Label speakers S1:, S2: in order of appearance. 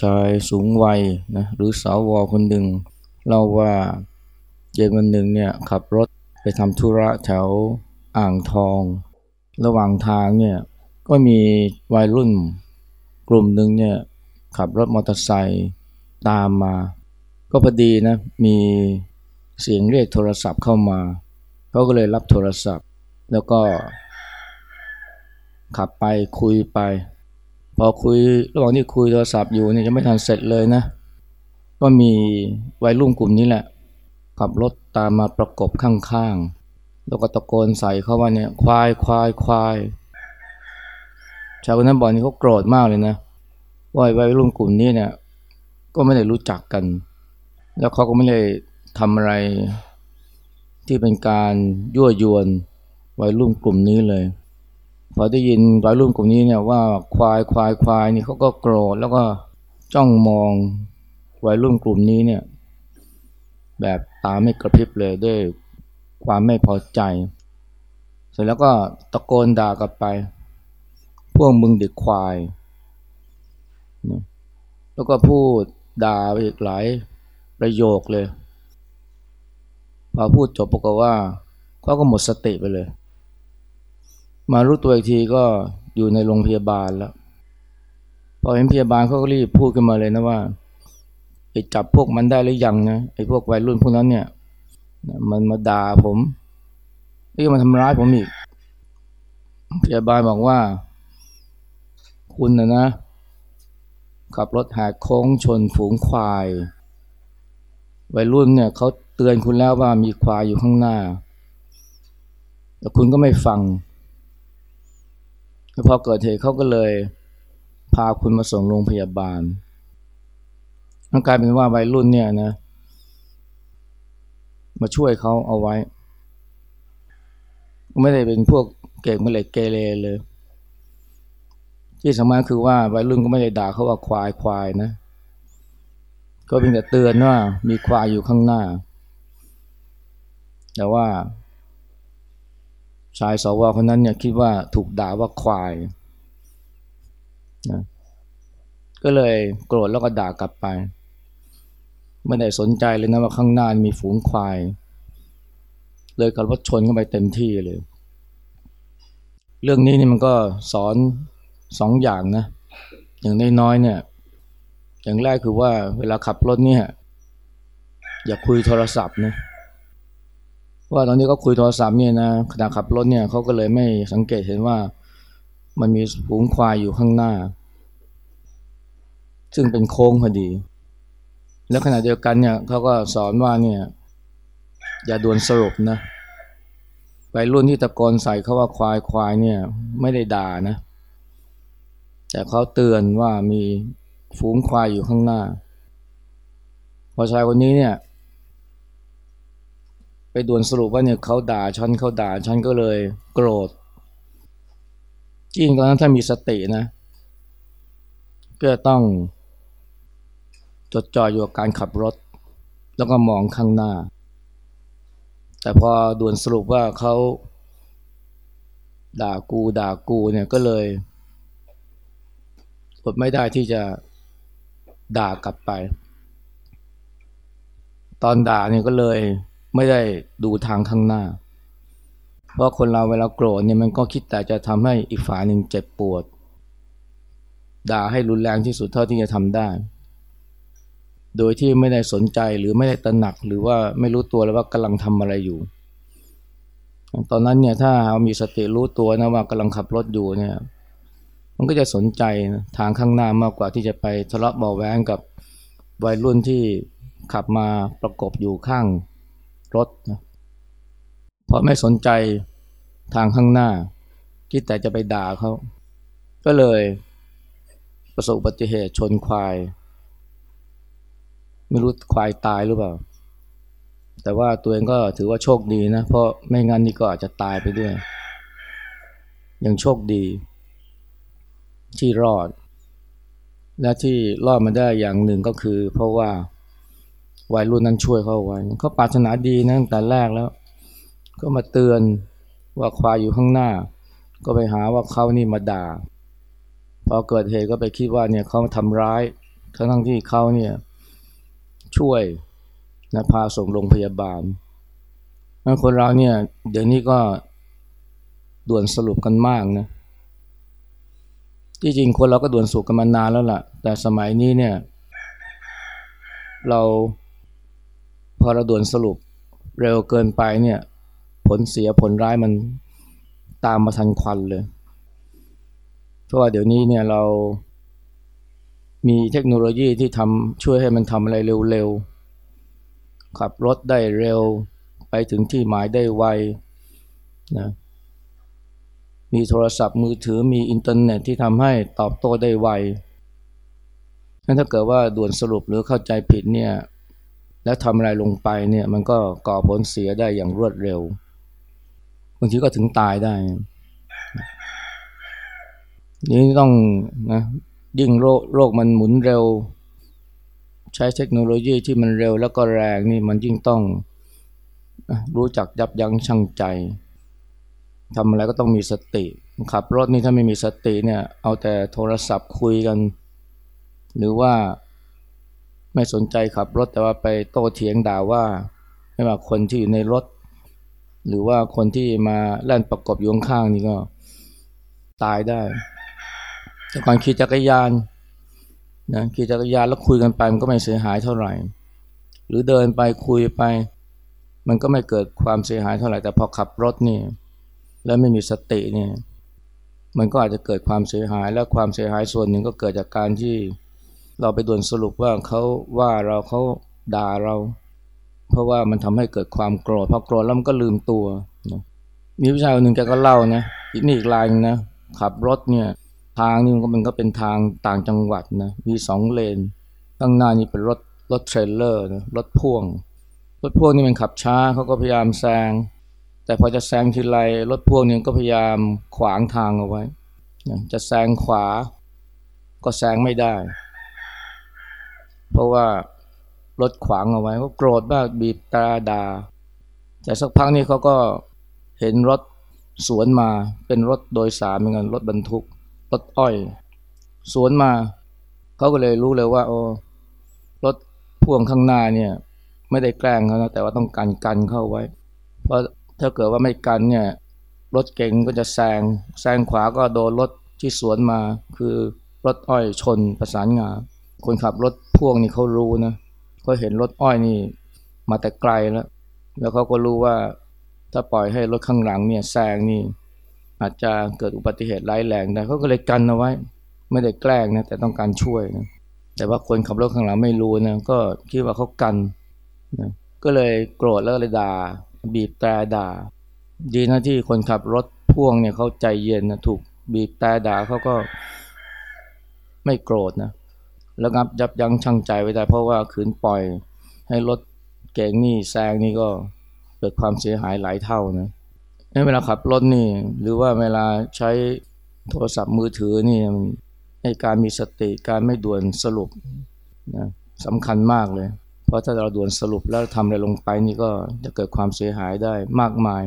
S1: ชายสูงวัยนะหรือสาววคนหนึ่งเล่าว่าเย็นวันหนึ่งเนี่ยขับรถไปทำธุระแถวอ่างทอง ระหว่างทางเนี่ยก็มีวัยรุ่นกลุ่มหนึ่งเนี่ยขับรถมอเตอร์ไซค์ตามมา ก็พอดีนะมีเสียงเรียกโทรศัพท์เข้ามาเขาก็เลยรับโทรศัพท์ แล้วก็ขับไปคุยไป พอคุยระหว่างที่คุยโทรศัพท์อยู่เนี่ยยังไม่ทันเสร็จเลยนะ ก็มีวัยรุ่นกลุ่มนี้แหละ ขับรถตามมาประกบข้างๆ แล้วก็ตะโกนใส่เขาว่าเนี่ยควายควายควายชายคนนั้นบอกนี่เขาโกรธมากเลยนะว่าวัยรุ่นกลุ่มนี้เนี่ย ก็ไม่ได้รู้จักกัน แล้วเขาก็ไม่ได้ทำอะไรที่เป็นการยั่วยวนวัยรุ่นกลุ่มนี้เลย พอได้ยินวัยรุ่นกลุ่มนี้เนี่ยว่าควายควายควายนี่เขาก็โกรธแล้วก็จ้องมองวัยรุ่นกลุ่มนี้เนี่ยแบบตาไม่กระพริบเลยด้วยความไม่พอใจ เสร็จแล้วก็ตะโกนด่ากลับไป พวกมึงเด็กควาย แล้วก็พูดด่าไปอีกหลายประโยคเลย พอพูดจบปรากฏว่าเขาก็หมดสติไปเลย มารู้ตัวอีกทีก็อยู่ในโรงพยาบาลแล้ว พอเห็นพยาบาลเขาก็รีบพูดขึ้นมาเลยนะว่าไปจับพวกมันได้หรือยังนะไอ้พวกวัยรุ่นพวกนั้นเนี่ย มันมาด่าผมนี่มาทำร้ายผมอีกพยาบาลบอกว่า คุณนะนะ ขับรถแหกโค้งชนฝูงควาย วัยรุ่นเนี่ยเขาเตือนคุณแล้วว่ามีควายอยู่ข้างหน้า แต่คุณก็ไม่ฟัง พอเกิดเหตุเขาก็เลยพาคุณมาส่งโรงพยาบาลมันกลายเป็นว่าวัยรุ่นเนี่ยนะ มาช่วยเขาเอาไว้ ไม่ได้เป็นพวกเก่งเมล็ดเกเรเลย ที่สำคัญคือว่าวัยรุ่นก็ไม่ได้ด่าเขาว่าควายควายนะ ก็เพียงแต่เตือนว่ามีควายอยู่ข้างหน้า แต่ว่า ชายสวคนนั้นเนี่ยคิดว่าถูกด่าว่าควายนะก็เลยโกรธแล้วก็ด่ากลับไป ไม่ได้สนใจเลยนะว่าข้างหน้ามีฝูงควาย เลยกับรถชนเข้าไปเต็มที่เลย เรื่องนี้นี่มันก็สอนสองอย่างนะ อย่างน้อยๆเนี่ย อย่างแรกคือว่าเวลาขับรถเนี่ย อย่าคุยโทรศัพท์นะ ว่าตอนนี้ก็คุยโทรศัพท์เนี่ยนะขณะขับรถเนี่ยเขาก็เลยไม่สังเกตเห็นว่ามันมีฝูงควายอยู่ข้างหน้า ซึ่งเป็นโค้งพอดี แล้วขณะเดียวกันเนี่ยเขาก็สอนว่าเนี่ย อย่าด่วนสรุปนะไปรุ่นที่ตะโกนใส่เขาว่าควายควายเนี่ย ไม่ได้ด่านะ แต่เขาเตือนว่ามีฝูงควายอยู่ข้างหน้าพอชายคนนี้เนี่ย ไปด่วนสรุปว่าเนี่ยเขาด่าฉันเขาด่าฉันก็เลยโกรธจริงตอนนั้นถ้ามีสตินะก็ต้องจดจ่ออยู่กับการขับรถ แล้วก็มองข้างหน้า แต่พอด่วนสรุปว่าเขาด่ากูด่ากูเนี่ยก็เลยอดไม่ได้ที่จะด่ากลับไป ตอนด่าเนี่ยก็เลย ไม่ได้ดูทางข้างหน้า เพราะคนเราเวลาโกรธเนี่ยมันก็คิดแต่จะทำให้อีกฝ่ายหนึ่งเจ็บปวด ด่าให้รุนแรงที่สุดเท่าที่จะทำได้ โดยที่ไม่ได้สนใจหรือไม่ได้ตระหนักหรือว่าไม่รู้ตัวเลยว่ากำลังทำอะไรอยู่ ตอนนั้นเนี่ยถ้าเรามีสติรู้ตัวนะว่ากำลังขับรถอยู่เนี่ย มันก็จะสนใจทางข้างหน้ามากกว่าที่จะไปทะเลาะเบาแวงกับวัยรุ่นที่ขับมาประกบอยู่ข้าง รถนะเพราะไม่สนใจทางข้างหน้า คิดแต่จะไปด่าเขา ก็เลยประสบอุบัติเหตุชนควาย ไม่รู้ควายตายหรือเปล่า แต่ว่าตัวเองก็ถือว่าโชคดีนะ เพราะไม่งั้นนี่ก็อาจจะตายไปด้วย ยังโชคดี ที่รอด และที่รอดมาได้อย่างหนึ่งก็คือ เพราะว่า วัยรุ่นนั้นช่วยเขาไว้เขาปรารถนาดีนะตั้งแต่แรกแล้ว ก็มาเตือนว่าควายอยู่ข้างหน้า ก็ไปหาว่าเขานี่มาด่า พอเกิดเหตุก็ไปคิดว่าเนี่ยเขาทำร้ายทั้งที่เขาเนี่ยช่วยนะพาส่งโรงพยาบาลคนเราเนี่ยเดี๋ยวนี้ก็ด่วนสรุปกันมากนะที่จริงคนเราก็ด่วนสุขกันมานานแล้วล่ะ แต่สมัยนี้เนี่ย เรา พอเราด่วนสรุปเร็วเกินไปเนี่ย ผลเสียผลร้ายมันตามมาทันควันเลย เพราะว่าเดี๋ยวนี้เนี่ยเรามีเทคโนโลยีที่ทำช่วยให้มันทำอะไรเร็วๆ ขับรถได้เร็ว ไปถึงที่หมายได้ไวนะมีโทรศัพท์มือถือมีอินเทอร์เน็ตที่ทำให้ตอบโต้ได้ไวงั้นถ้าเกิดว่าด่วนสรุปหรือเข้าใจผิดเนี่ย แล้วทำอะไรลงไปเนี่ยมันก็ก่อผลเสียได้อย่างรวดเร็ว บางทีก็ถึงตายได้ นี่ต้องนะยิ่งโลกโลกมันหมุนเร็ว ใช้เทคโนโลยีที่มันเร็วแล้วก็แรงนี่มันยิ่งต้องรู้จักยับยั้งชั่งใจทำอะไรก็ต้องมีสติขับรถนี่ถ้าไม่มีสติเนี่ยเอาแต่โทรศัพท์คุยกัน หรือว่า ไม่สนใจขับรถแต่ว่าไปโต้เถียงด่าว่า ไม่ว่าคนที่อยู่ในรถ หรือว่าคนที่มาแล่นประกบอยู่ข้างนี่ก็ตายได้ แต่ก่อนขี่จักรยานนะขี่จักรยานแล้วคุยกันไปมันก็ไม่เสียหายเท่าไหร่ หรือเดินไปคุยไป มันก็ไม่เกิดความเสียหายเท่าไหร่ แต่พอขับรถนี่แล้วไม่มีสติเนี่ยมันก็อาจจะเกิดความเสียหายและความเสียหายส่วนหนึ่งก็เกิดจากการที่ เราไปด่วนสรุปว่าเขาว่าเราเขาด่าเรา เพราะว่ามันทำให้เกิดความโกรธพอโกรธแล้วมันก็ลืมตัวนะมีผู้ชายคนหนึ่งแกก็เล่านะอีกนี่อีกรายนะขับรถเนี่ยทางนี่มันก็มันก็เป็นทางต่างจังหวัดนะมีสองเลนข้างหน้านี่เป็นรถรถเทรลเลอร์นะรถพ่วงรถพ่วงนี่มันขับช้าเขาก็พยายามแซงแต่พอจะแซงทีไรรถพ่วงนึงก็พยายามขวางทางเอาไว้จะแซงขวา ก็แซงไม่ได้ เพราะว่ารถขวางเอาไว้ก็โกรธมากบีบแตรด่าแต่สักพักนี้เขาก็เห็นรถสวนมาเป็นรถโดยสารเหมือนกันรถบรรทุกรถอ้อย สวนมา เขาก็เลยรู้เลยว่า โอ้รถพ่วงข้างหน้าเนี่ย ไม่ได้แกล้งเขานะแต่ว่าต้องกันกันเข้าไว้ เพราะถ้าเกิดว่าไม่กันเนี่ย รถเก๋งก็จะแซงแซงขวาก็โดนรถที่สวนมา คือรถอ้อยชนประสานงา คนขับรถพ่วงนี่เขารู้นะเขาเห็นรถอ้อยนี่มาแต่ไกลแล้ว แล้วเขาก็รู้ว่าถ้าปล่อยให้รถข้างหลังเนี่ยแซงนี่ อาจจะเกิดอุบัติเหตุร้ายแรงได้เขาก็เลยกันเอาไว้ ไม่ได้แกล้งนะแต่ต้องการช่วยนะแต่ว่าคนขับรถข้างหลังไม่รู้นะก็คิดว่าเขากันนะก็เลยโกรธแล้วเลยด่าบีบแตรด่า ดีนะที่คนขับรถพ่วงเนี่ยเขาใจเย็นนะถูกบีบแตรด่าเขาก็ไม่โกรธนะแล้วงับยับยั้งชั่งใจไว้ได้ เพราะว่าขืนปล่อยให้รถเก่งนี่แซงนี่ก็เกิดความเสียหายหลายเท่านะเวลาขับรถนี่ หรือว่าเวลาใช้โทรศัพท์มือถือนี่ในการมีสติการไม่ด่วนสรุปนะสำคัญมากเลย เพราะถ้าเราด่วนสรุปแล้วทำอะไรลงไปนี่ก็จะเกิดความเสียหายได้มากมาย